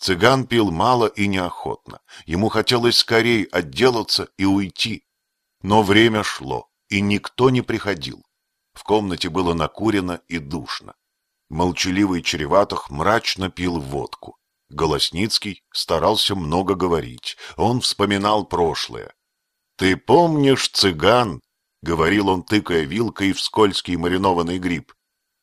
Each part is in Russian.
Цыган пил мало и неохотно. Ему хотелось скорее отделаться и уйти. Но время шло, и никто не приходил. В комнате было накурено и душно. Молчаливый Череватых мрачно пил водку. Голосницкий старался много говорить. Он вспоминал прошлое. «Ты помнишь, цыган?» — говорил он, тыкая вилкой в скользкий маринованный гриб.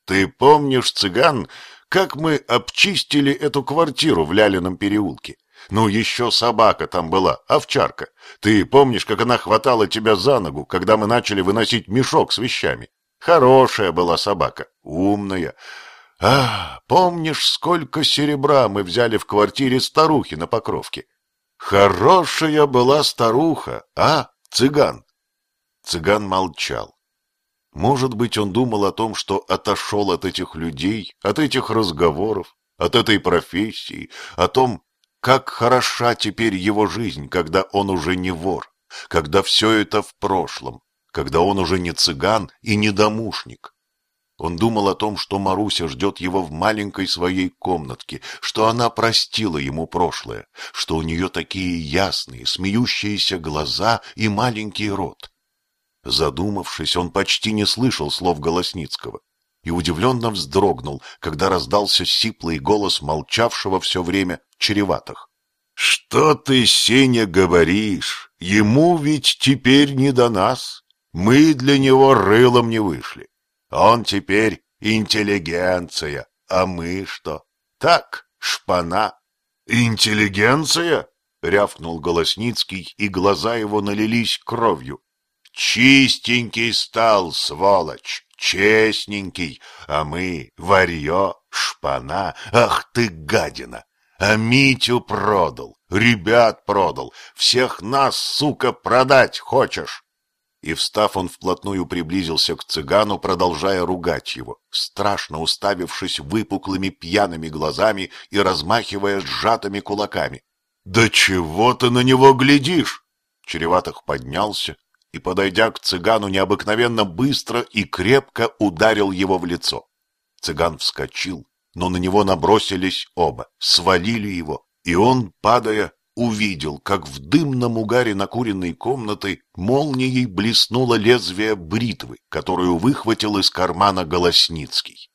«Ты помнишь, цыган, как мы обчистили эту квартиру в Лялином переулке? Ну, еще собака там была, овчарка. Ты помнишь, как она хватала тебя за ногу, когда мы начали выносить мешок с вещами? Хорошая была собака, умная. А, помнишь, сколько серебра мы взяли в квартире старухи на Покровке? Хорошая была старуха, а, цыган? Цыган молчал. Может быть, он думал о том, что отошел от этих людей, от этих разговоров, от этой профессии, о том, как хороша теперь его жизнь, когда он уже не вор, когда все это в прошлом, когда он уже не цыган и не домушник. Он думал о том, что Маруся ждет его в маленькой своей комнатке, что она простила ему прошлое, что у нее такие ясные, смеющиеся глаза и маленький рот. Задумавшись, он почти не слышал слов Голосницкого и удивленно вздрогнул, когда раздался сиплый голос молчавшего все время Череватых. — Что ты, Сеня, говоришь? Ему ведь теперь не до нас. Мы для него рылом не вышли. Он теперь интеллигенция, а мы что? Так, шпана. Интеллигенция? рявкнул Голосницкий, и глаза его налились кровью. Чистенький стал, сволочь, честненький, а мы варьё, шпана, ах ты гадина! А Митю продал, ребят продал, всех нас, сука, продать хочешь? и, встав, он вплотную приблизился к цыгану, продолжая ругать его, страшно уставившись выпуклыми пьяными глазами и размахивая сжатыми кулаками. — Да чего ты на него глядишь? Череватых поднялся и, подойдя к цыгану, необыкновенно быстро и крепко ударил его в лицо. Цыган вскочил, но на него набросились оба, свалили его, и он, падая, увидел, как в дымном угаре накуренной комнаты молнией блеснуло лезвие бритвы, которую выхватил из кармана Голосницкий.